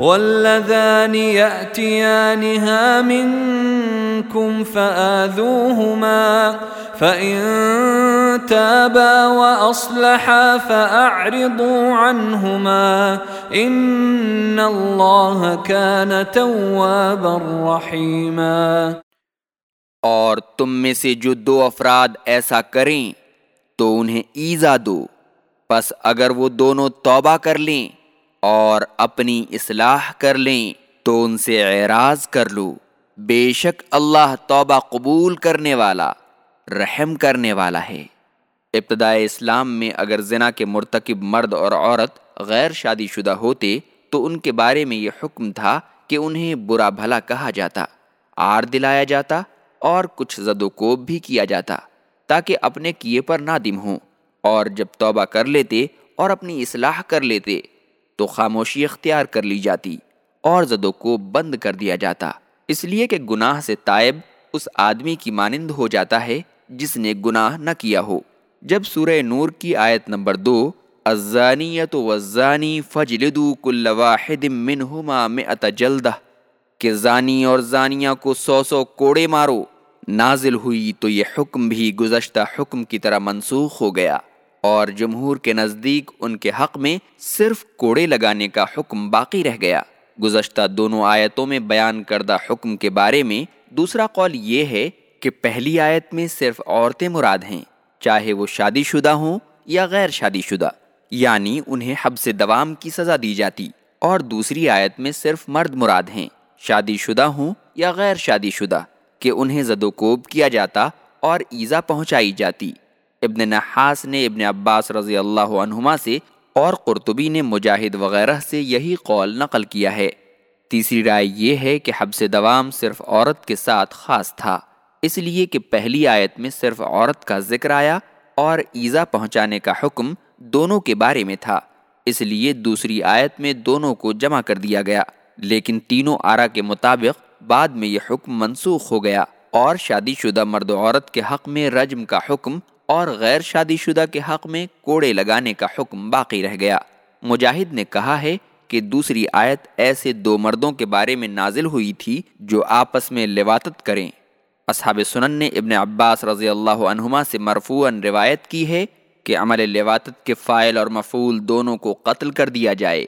واللذان يأتيانها منكم فآذوهما فإن تابا وأصلحا فأعرضوا عنهما. إن الله كان توابا رحيما. اور تم میں سے جو دو افراد ایسا کریں تو انہیں ایزا دو پس اگر وہ دونوں توبہ کر لیں اور اپنی اصلاح کر لیں تو ان سے اعراض کر لو۔ بے شک اللہ توبہ قبول کرنے والا، رحم کرنے والا ہے۔ ابتدائے اسلام میں اگر زنا کے مرتکب مرد اور عورت غیر شادی شدہ ہوتے، تو ان کے بارے میں یہ حکم تھا کہ انہیں برا بھلا کہا جاتا آر دلایا جاتا اور کچھ زد و کوب بھی کیا جاتا تاکہ اپنے کیے پر نادم ہوں۔ اور جب توبہ کر لیتے اور اپنی اصلاح کر لیتے تو خاموشی اختیار کر لی جاتی اور زد و کو بند کر دیا جاتا۔ اس لیے کہ گناہ سے تائب اس آدمی کی مانند ہو جاتا ہے جس نے گناہ نہ کیا ہو۔ جب سورہ نور کی آیت نمبر دو الزانیت والزانی فجلدو کل واحد منہما مئت جلدہ، کہ زانی اور زانیہ کو سو سو کوڑے مارو۔ نازل ہوئی تو یہ حکم بھی گزشتہ حکم کی طرح منسوخ ہو گیا۔ اور جمہور کے نزدیک ان کے حق میں صرف کوڑے لگانے کا حکم باقی رہ گیا۔ گزشتہ دونوں آیتوں میں بیان کردہ حکم کے بارے میں دوسرا قول یہ ہے کہ پہلی آیت میں صرف عورتیں مراد ہیں، چاہے وہ شادی شدہ ہوں یا غیر شادی شدہ یعنی انہیں حب سے دوام کی سزا دی جاتی۔ اور دوسری آیت میں صرف مرد مراد ہیں شادی شدہ ہوں یا غیر شادی شدہ کہ انہیں زد و کوب کیا جاتا اور ایزا پہنچائی جاتی۔ ابن نحاس نے ابن عباس رضی اللہ عنہما سے اور قرطبی نے مجاہد وغیرہ سے یہی قول نقل کیا ہے۔ تیسری رائے یہ ہے کہ حبس دوام صرف عورت کے ساتھ خاص تھا، اس لیے کہ پہلی آیت میں صرف عورت کا ذکر آیا اور ایزا پہنچانے کا حکم دونوں کے بارے میں تھا۔ اس لیے دوسری آیت میں دونوں کو جمع کر دیا گیا، لیکن تینوں آرا کے مطابق بعد میں یہ حکم منسوخ ہو گیا اور شادی شدہ مرد و عورت کے حق میں رجم کا حکم اور غیر شادی شدہ کے حق میں کوڑے لگانے کا حکم باقی رہ گیا۔ مجاہد نے کہا ہے کہ دوسری آیت ایسے دو مردوں کے بارے میں نازل ہوئی تھی جو آپس میں لواتت کریں۔ اصحاب سنن نے ابن عباس رضی اللہ عنہما سے مرفوعاً روایت کی ہے کہ عمل لواتت کے فائل اور مفول دونوں کو قتل کر دیا جائے۔